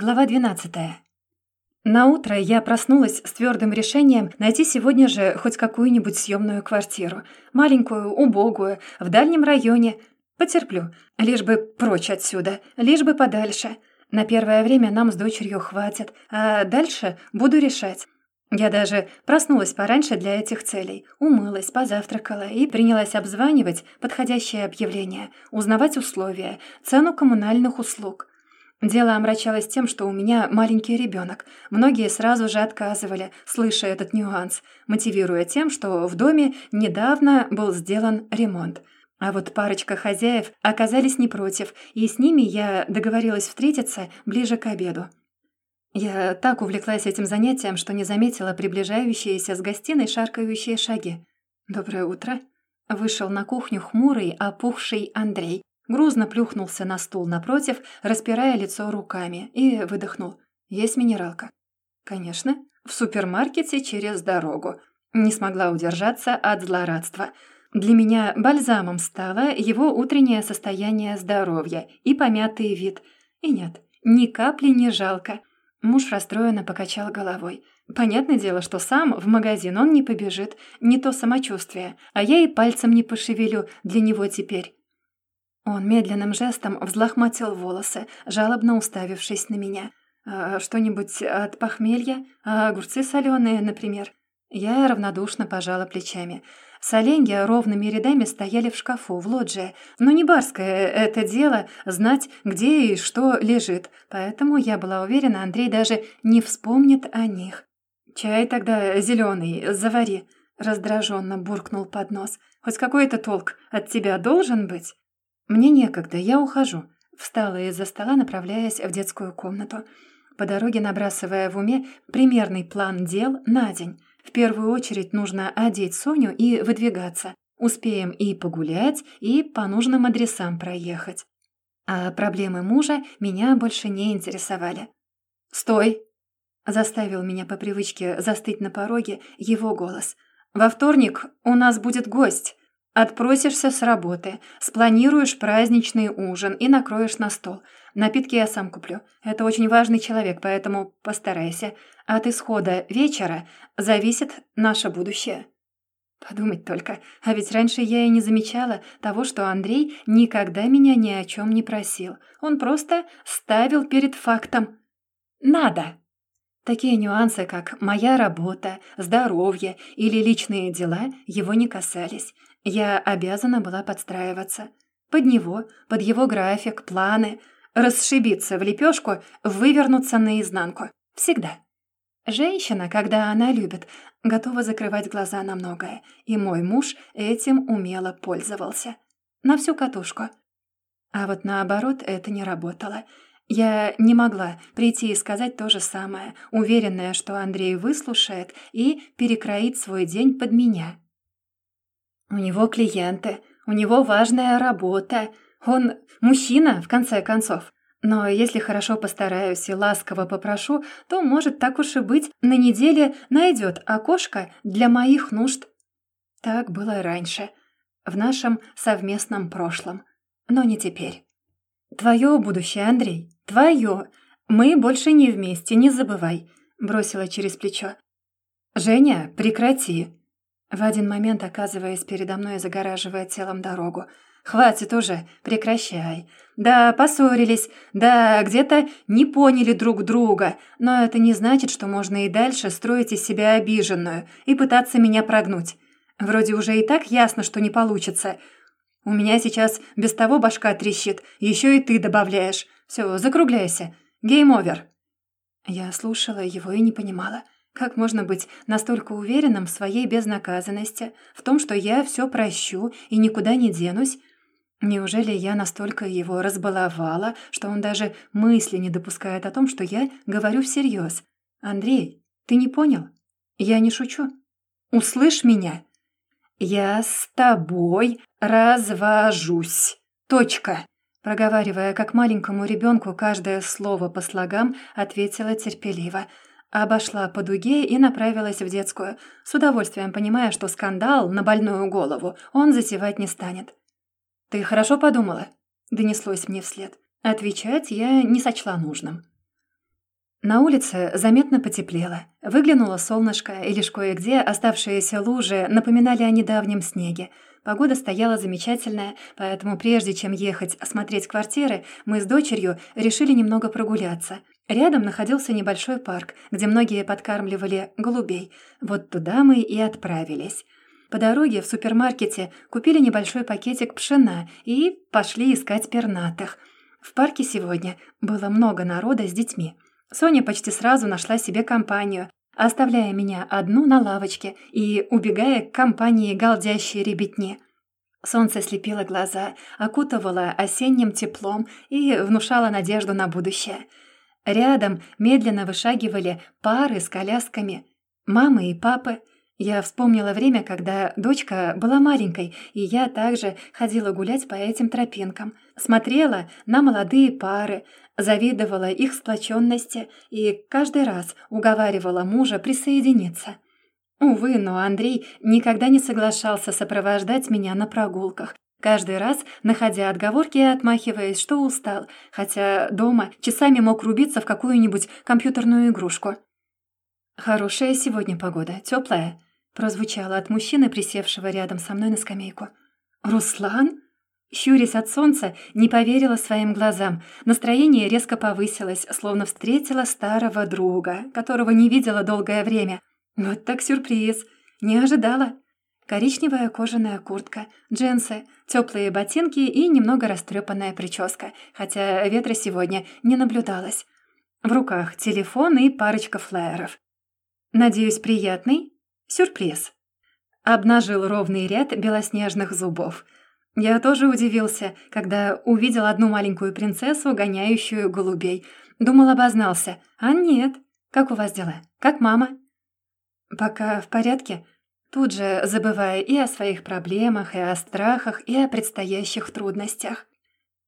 Глава 12. На утро я проснулась с твердым решением найти сегодня же хоть какую-нибудь съемную квартиру. Маленькую, убогую, в дальнем районе. Потерплю, лишь бы прочь отсюда, лишь бы подальше. На первое время нам с дочерью хватит, а дальше буду решать. Я даже проснулась пораньше для этих целей, умылась, позавтракала и принялась обзванивать подходящее объявление, узнавать условия, цену коммунальных услуг. Дело омрачалось тем, что у меня маленький ребенок. Многие сразу же отказывали, слыша этот нюанс, мотивируя тем, что в доме недавно был сделан ремонт. А вот парочка хозяев оказались не против, и с ними я договорилась встретиться ближе к обеду. Я так увлеклась этим занятием, что не заметила приближающиеся с гостиной шаркающие шаги. «Доброе утро!» Вышел на кухню хмурый, опухший Андрей, Грузно плюхнулся на стул напротив, распирая лицо руками, и выдохнул. «Есть минералка?» «Конечно. В супермаркете через дорогу». Не смогла удержаться от злорадства. Для меня бальзамом стало его утреннее состояние здоровья и помятый вид. И нет, ни капли не жалко. Муж расстроенно покачал головой. Понятное дело, что сам в магазин он не побежит, не то самочувствие, а я и пальцем не пошевелю для него теперь. Он медленным жестом взлохматил волосы, жалобно уставившись на меня. «А «Что-нибудь от похмелья? А огурцы соленые, например?» Я равнодушно пожала плечами. Соленья ровными рядами стояли в шкафу, в лоджии. Но не барское это дело знать, где и что лежит. Поэтому я была уверена, Андрей даже не вспомнит о них. «Чай тогда зеленый, завари», — раздраженно буркнул под нос. «Хоть какой-то толк от тебя должен быть?» «Мне некогда, я ухожу», — встала из-за стола, направляясь в детскую комнату. По дороге набрасывая в уме примерный план дел на день. В первую очередь нужно одеть Соню и выдвигаться. Успеем и погулять, и по нужным адресам проехать. А проблемы мужа меня больше не интересовали. «Стой!» — заставил меня по привычке застыть на пороге его голос. «Во вторник у нас будет гость. Отпросишься с работы, спланируешь праздничный ужин и накроешь на стол. Напитки я сам куплю. Это очень важный человек, поэтому постарайся. От исхода вечера зависит наше будущее. Подумать только, а ведь раньше я и не замечала того, что Андрей никогда меня ни о чем не просил. Он просто ставил перед фактом «надо». Такие нюансы, как моя работа, здоровье или личные дела, его не касались. Я обязана была подстраиваться. Под него, под его график, планы, расшибиться в лепешку, вывернуться наизнанку. Всегда. Женщина, когда она любит, готова закрывать глаза на многое, и мой муж этим умело пользовался. На всю катушку. А вот наоборот это не работало. Я не могла прийти и сказать то же самое, уверенная, что Андрей выслушает и перекроит свой день под меня. У него клиенты, у него важная работа. Он мужчина, в конце концов. Но если хорошо постараюсь и ласково попрошу, то, может, так уж и быть, на неделе найдет окошко для моих нужд. Так было раньше, в нашем совместном прошлом, но не теперь. Твое будущее, Андрей, твое. Мы больше не вместе, не забывай, бросила через плечо. Женя, прекрати, в один момент оказываясь передо мной и загораживая телом дорогу. «Хватит уже, прекращай. Да, поссорились, да, где-то не поняли друг друга, но это не значит, что можно и дальше строить из себя обиженную и пытаться меня прогнуть. Вроде уже и так ясно, что не получится. У меня сейчас без того башка трещит, еще и ты добавляешь. Все, закругляйся. Game over». Я слушала его и не понимала. Как можно быть настолько уверенным в своей безнаказанности, в том, что я все прощу и никуда не денусь? Неужели я настолько его разбаловала, что он даже мысли не допускает о том, что я говорю всерьез? Андрей, ты не понял? Я не шучу. Услышь меня. Я с тобой развожусь. Точка. Проговаривая как маленькому ребенку каждое слово по слогам, ответила терпеливо – Обошла по дуге и направилась в детскую, с удовольствием понимая, что скандал на больную голову он затевать не станет. «Ты хорошо подумала?» — донеслось мне вслед. Отвечать я не сочла нужным. На улице заметно потеплело. Выглянуло солнышко, и лишь кое-где оставшиеся лужи напоминали о недавнем снеге. Погода стояла замечательная, поэтому прежде чем ехать осмотреть квартиры, мы с дочерью решили немного прогуляться. Рядом находился небольшой парк, где многие подкармливали голубей. Вот туда мы и отправились. По дороге в супермаркете купили небольшой пакетик пшена и пошли искать пернатых. В парке сегодня было много народа с детьми. Соня почти сразу нашла себе компанию, оставляя меня одну на лавочке и убегая к компании галдящей ребятни. Солнце слепило глаза, окутывало осенним теплом и внушало надежду на будущее. Рядом медленно вышагивали пары с колясками. Мамы и папы. Я вспомнила время, когда дочка была маленькой, и я также ходила гулять по этим тропинкам. Смотрела на молодые пары, завидовала их сплоченности и каждый раз уговаривала мужа присоединиться. Увы, но Андрей никогда не соглашался сопровождать меня на прогулках, каждый раз находя отговорки и отмахиваясь, что устал, хотя дома часами мог рубиться в какую-нибудь компьютерную игрушку. «Хорошая сегодня погода, теплая», прозвучало от мужчины, присевшего рядом со мной на скамейку. «Руслан?» Щурясь от солнца, не поверила своим глазам. Настроение резко повысилось, словно встретила старого друга, которого не видела долгое время. Вот так сюрприз. Не ожидала. Коричневая кожаная куртка, джинсы, теплые ботинки и немного растрепанная прическа, хотя ветра сегодня не наблюдалось. В руках телефон и парочка флаеров. «Надеюсь, приятный?» «Сюрприз». Обнажил ровный ряд белоснежных зубов – я тоже удивился, когда увидел одну маленькую принцессу, гоняющую голубей. Думал, обознался. А нет. Как у вас дела? Как мама? Пока в порядке. Тут же забывая и о своих проблемах, и о страхах, и о предстоящих трудностях.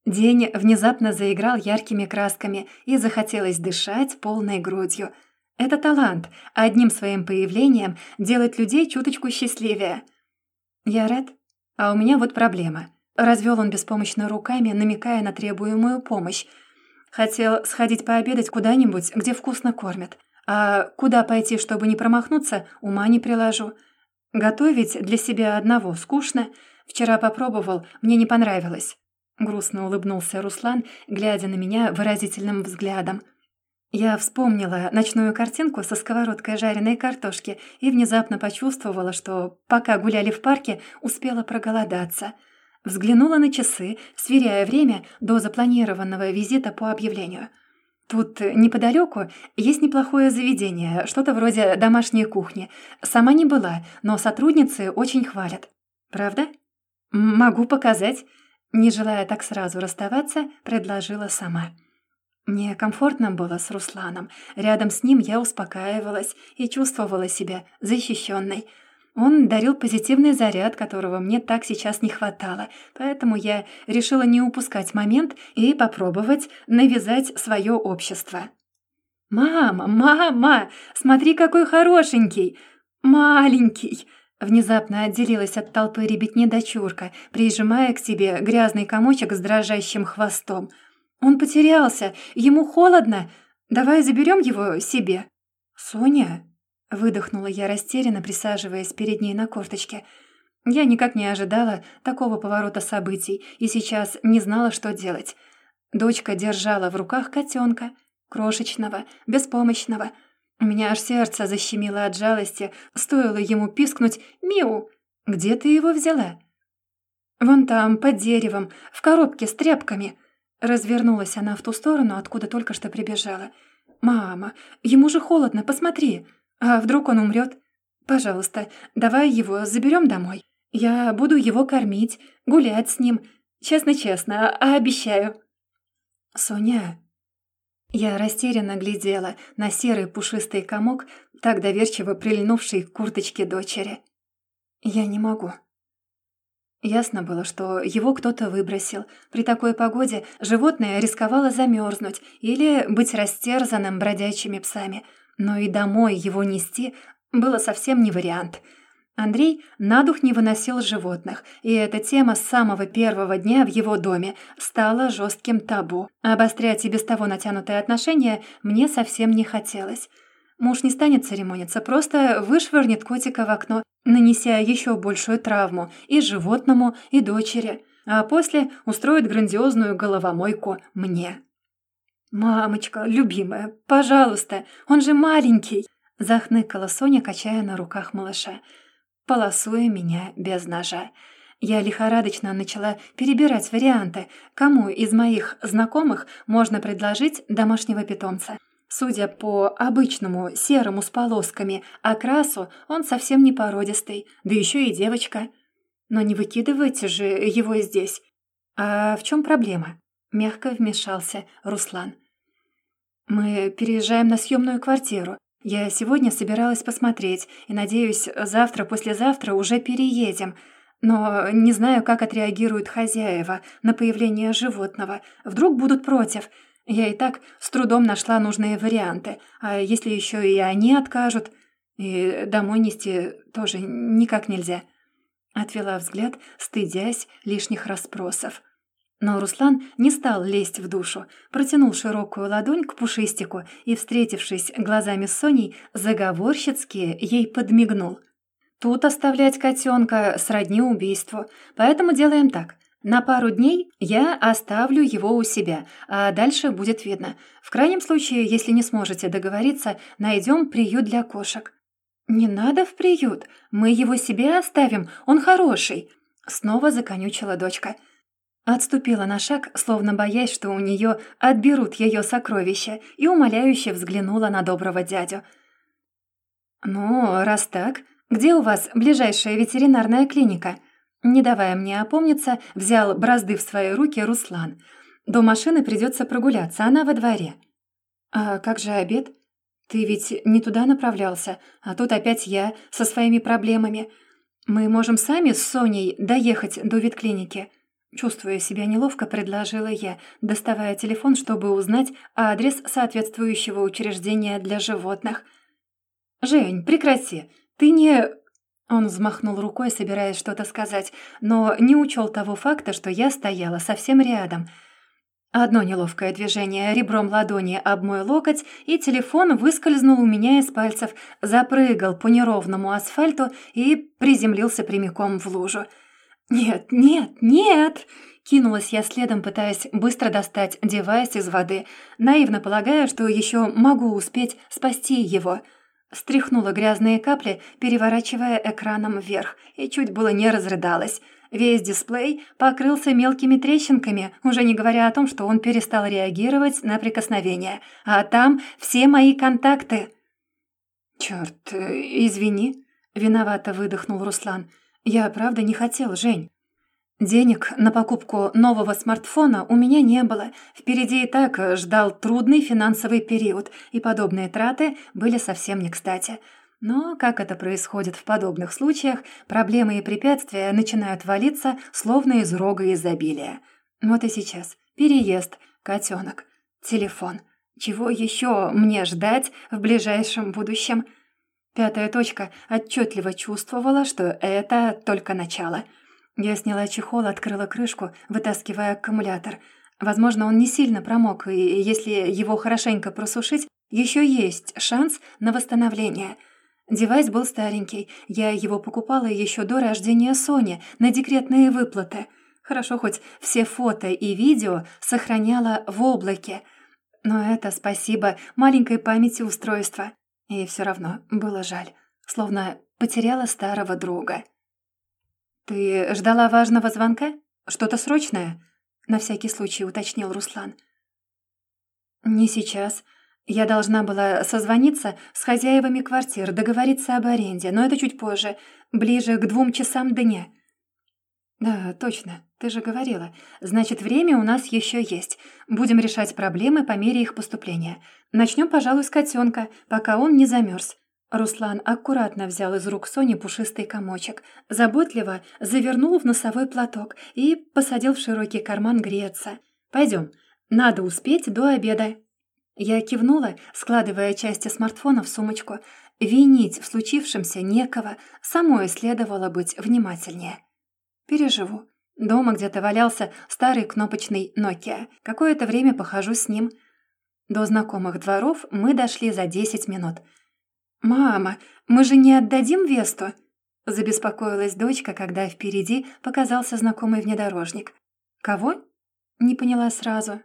День внезапно заиграл яркими красками, и захотелось дышать полной грудью. Это талант, одним своим появлением делать людей чуточку счастливее. Я рад, а у меня вот проблема. Развел он беспомощно руками, намекая на требуемую помощь. Хотел сходить пообедать куда-нибудь, где вкусно кормят. А куда пойти, чтобы не промахнуться, ума не приложу. Готовить для себя одного скучно. Вчера попробовал, мне не понравилось. Грустно улыбнулся Руслан, глядя на меня выразительным взглядом. Я вспомнила ночную картинку со сковородкой жареной картошки и внезапно почувствовала, что, пока гуляли в парке, успела проголодаться. Взглянула на часы, сверяя время до запланированного визита по объявлению. Тут неподалеку есть неплохое заведение, что-то вроде домашней кухни. Сама не была, но сотрудницы очень хвалят. Правда? Могу показать. Не желая так сразу расставаться, предложила сама. Мне комфортно было с Русланом. Рядом с ним я успокаивалась и чувствовала себя защищенной. Он дарил позитивный заряд, которого мне так сейчас не хватало, поэтому я решила не упускать момент и попробовать навязать свое общество. «Мама, мама, смотри, какой хорошенький! Маленький!» Внезапно отделилась от толпы ребятни дочурка, прижимая к себе грязный комочек с дрожащим хвостом – «Он потерялся. Ему холодно. Давай заберем его себе». «Соня?» — выдохнула я растерянно, присаживаясь перед ней на корточке. Я никак не ожидала такого поворота событий и сейчас не знала, что делать. Дочка держала в руках котенка, крошечного, беспомощного. У меня аж сердце защемило от жалости, стоило ему пискнуть «Миу!» «Где ты его взяла?» «Вон там, под деревом, в коробке с тряпками», Развернулась она в ту сторону, откуда только что прибежала. «Мама, ему же холодно, посмотри. А вдруг он умрет? Пожалуйста, давай его заберем домой. Я буду его кормить, гулять с ним. Честно-честно, обещаю». «Соня...» Я растерянно глядела на серый пушистый комок, так доверчиво прильнувший к курточке дочери. «Я не могу». Ясно было, что его кто-то выбросил. При такой погоде животное рисковало замерзнуть или быть растерзанным бродячими псами. Но и домой его нести было совсем не вариант. Андрей на дух не выносил животных, и эта тема с самого первого дня в его доме стала жестким табу. Обострять и без того натянутые отношения мне совсем не хотелось. Муж не станет церемониться, просто вышвырнет котика в окно, нанеся еще большую травму и животному, и дочери, а после устроит грандиозную головомойку мне. «Мамочка, любимая, пожалуйста, он же маленький!» Захныкала Соня, качая на руках малыша полосуя меня без ножа. Я лихорадочно начала перебирать варианты, кому из моих знакомых можно предложить домашнего питомца. Судя по обычному серому с полосками окрасу, он совсем не породистый, да еще и девочка. Но не выкидывайте же его здесь. А в чем проблема? Мягко вмешался Руслан. Мы переезжаем на съемную квартиру. Я сегодня собиралась посмотреть, и, надеюсь, завтра-послезавтра уже переедем. Но не знаю, как отреагируют хозяева на появление животного. Вдруг будут против. Я и так с трудом нашла нужные варианты. А если еще и они откажут? И домой нести тоже никак нельзя. Отвела взгляд, стыдясь лишних расспросов. Но Руслан не стал лезть в душу, протянул широкую ладонь к пушистику и, встретившись глазами с Соней, заговорщицки ей подмигнул. «Тут оставлять котенка сродни убийству, поэтому делаем так. На пару дней я оставлю его у себя, а дальше будет видно. В крайнем случае, если не сможете договориться, найдем приют для кошек». «Не надо в приют, мы его себе оставим, он хороший», — снова законючила дочка. «дочка». Отступила на шаг, словно боясь, что у нее отберут ее сокровища, и умоляюще взглянула на доброго дядю. «Ну, раз так, где у вас ближайшая ветеринарная клиника?» Не давая мне опомниться, взял бразды в свои руки Руслан. «До машины придется прогуляться, она во дворе». «А как же обед? Ты ведь не туда направлялся, а тут опять я со своими проблемами. Мы можем сами с Соней доехать до ветклиники». Чувствуя себя неловко, предложила я, доставая телефон, чтобы узнать адрес соответствующего учреждения для животных. «Жень, прекрати! Ты не...» Он взмахнул рукой, собираясь что-то сказать, но не учел того факта, что я стояла совсем рядом. Одно неловкое движение ребром ладони об мой локоть, и телефон выскользнул у меня из пальцев, запрыгал по неровному асфальту и приземлился прямиком в лужу. «Нет, нет, нет!» Кинулась я следом, пытаясь быстро достать девайс из воды, наивно полагая, что еще могу успеть спасти его. Стряхнула грязные капли, переворачивая экраном вверх, и чуть было не разрыдалась. Весь дисплей покрылся мелкими трещинками, уже не говоря о том, что он перестал реагировать на прикосновение. А там все мои контакты. «Чёрт, э, извини», — виновато выдохнул Руслан. «Я правда не хотел, Жень. Денег на покупку нового смартфона у меня не было. Впереди и так ждал трудный финансовый период, и подобные траты были совсем не кстати. Но, как это происходит в подобных случаях, проблемы и препятствия начинают валиться, словно из рога изобилия. Вот и сейчас. Переезд, котенок, телефон. Чего еще мне ждать в ближайшем будущем?» Пятая точка отчетливо чувствовала, что это только начало. Я сняла чехол, открыла крышку, вытаскивая аккумулятор. Возможно, он не сильно промок, и если его хорошенько просушить, еще есть шанс на восстановление. Девайс был старенький. Я его покупала еще до рождения Сони на декретные выплаты. Хорошо, хоть все фото и видео сохраняла в облаке. Но это спасибо маленькой памяти устройства. И все равно было жаль, словно потеряла старого друга. «Ты ждала важного звонка? Что-то срочное?» На всякий случай уточнил Руслан. «Не сейчас. Я должна была созвониться с хозяевами квартир, договориться об аренде, но это чуть позже, ближе к двум часам дня». «Да, точно, ты же говорила. Значит, время у нас еще есть. Будем решать проблемы по мере их поступления. Начнем, пожалуй, с котенка, пока он не замерз. Руслан аккуратно взял из рук Сони пушистый комочек, заботливо завернул в носовой платок и посадил в широкий карман греться. «Пойдем, надо успеть до обеда». Я кивнула, складывая части смартфона в сумочку. Винить в случившемся некого, самой следовало быть внимательнее. Переживу. Дома где-то валялся старый кнопочный Nokia. Какое-то время похожу с ним. До знакомых дворов мы дошли за 10 минут. «Мама, мы же не отдадим Весту?» Забеспокоилась дочка, когда впереди показался знакомый внедорожник. «Кого?» Не поняла сразу.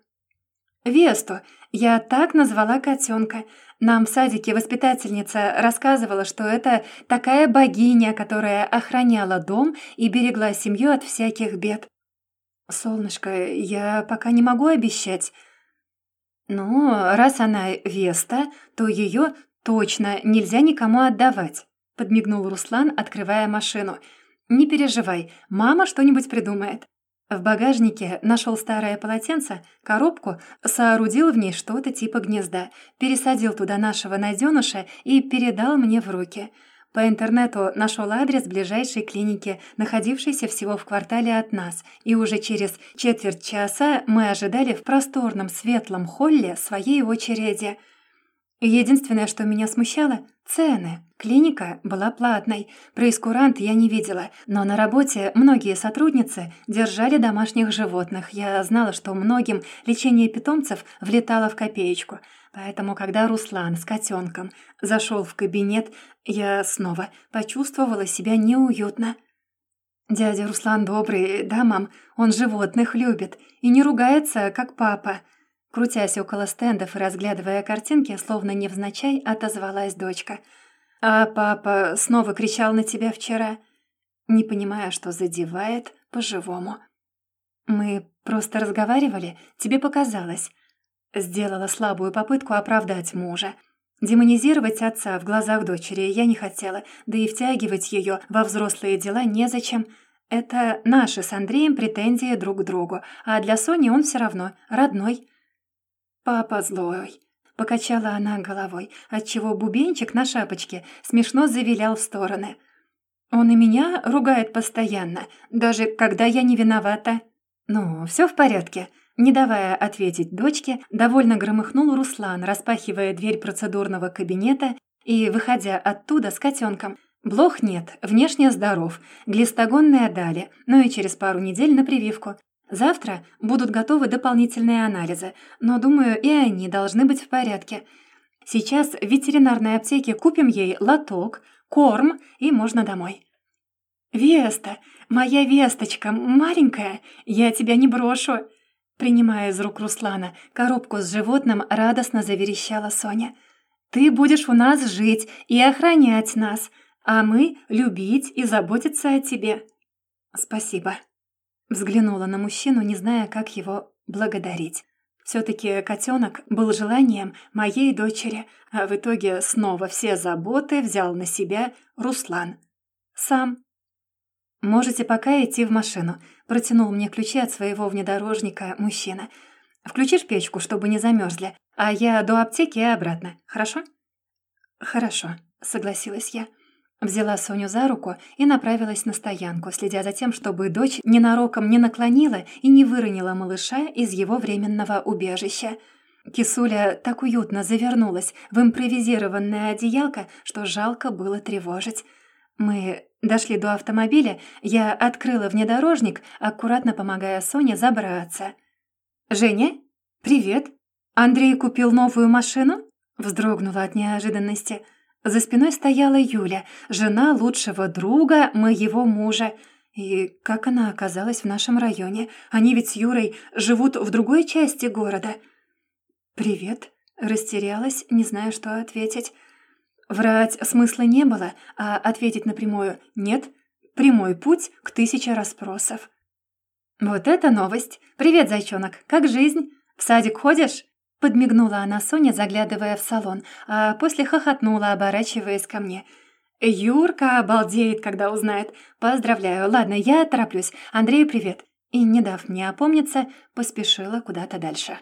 «Весту. Я так назвала котенка. Нам в садике воспитательница рассказывала, что это такая богиня, которая охраняла дом и берегла семью от всяких бед. Солнышко, я пока не могу обещать. Ну, раз она Веста, то ее точно нельзя никому отдавать, подмигнул Руслан, открывая машину. Не переживай, мама что-нибудь придумает. В багажнике нашел старое полотенце, коробку, соорудил в ней что-то типа гнезда, пересадил туда нашего найденыша и передал мне в руки. По интернету нашел адрес ближайшей клиники, находившейся всего в квартале от нас, и уже через четверть часа мы ожидали в просторном светлом холле своей очереди – Единственное, что меня смущало — цены. Клиника была платной, прейскурант я не видела, но на работе многие сотрудницы держали домашних животных. Я знала, что многим лечение питомцев влетало в копеечку. Поэтому, когда Руслан с котенком зашел в кабинет, я снова почувствовала себя неуютно. «Дядя Руслан добрый, да, мам? Он животных любит и не ругается, как папа». Крутясь около стендов и разглядывая картинки, словно невзначай, отозвалась дочка. «А папа снова кричал на тебя вчера?» Не понимая, что задевает по-живому. «Мы просто разговаривали, тебе показалось». Сделала слабую попытку оправдать мужа. Демонизировать отца в глазах дочери я не хотела, да и втягивать ее во взрослые дела незачем. Это наши с Андреем претензии друг к другу, а для Сони он все равно родной. «Папа злой», — покачала она головой, отчего бубенчик на шапочке смешно завилял в стороны. «Он и меня ругает постоянно, даже когда я не виновата». «Ну, все в порядке», не давая ответить дочке, довольно громыхнул Руслан, распахивая дверь процедурного кабинета и выходя оттуда с котенком. Блох нет, внешне здоров, глистогонные дали, но и через пару недель на прививку. Завтра будут готовы дополнительные анализы, но, думаю, и они должны быть в порядке. Сейчас в ветеринарной аптеке купим ей лоток, корм и можно домой. «Веста, моя Весточка, маленькая, я тебя не брошу!» Принимая из рук Руслана коробку с животным, радостно заверещала Соня. «Ты будешь у нас жить и охранять нас, а мы любить и заботиться о тебе». «Спасибо», Взглянула на мужчину, не зная, как его благодарить. Все-таки котенок был желанием моей дочери, а в итоге снова все заботы взял на себя Руслан. Сам. «Можете пока идти в машину», — протянул мне ключи от своего внедорожника мужчина. «Включишь печку, чтобы не замерзли, а я до аптеки и обратно, хорошо?» «Хорошо», — согласилась я. Взяла Соню за руку и направилась на стоянку, следя за тем, чтобы дочь ненароком не наклонила и не выронила малыша из его временного убежища. Кисуля так уютно завернулась в импровизированное одеялко, что жалко было тревожить. Мы дошли до автомобиля, я открыла внедорожник, аккуратно помогая Соне забраться. «Женя? Привет! Андрей купил новую машину?» Вздрогнула от неожиданности – за спиной стояла Юля, жена лучшего друга моего мужа. И как она оказалась в нашем районе? Они ведь с Юрой живут в другой части города. «Привет», — растерялась, не зная, что ответить. Врать смысла не было, а ответить напрямую «нет» — прямой путь к тысяче расспросов. «Вот это новость! Привет, зайчонок! Как жизнь? В садик ходишь?» Подмигнула она Соне, заглядывая в салон, а после хохотнула, оборачиваясь ко мне. «Юрка обалдеет, когда узнает. Поздравляю. Ладно, я тороплюсь. Андрею привет». И, не дав мне опомниться, поспешила куда-то дальше.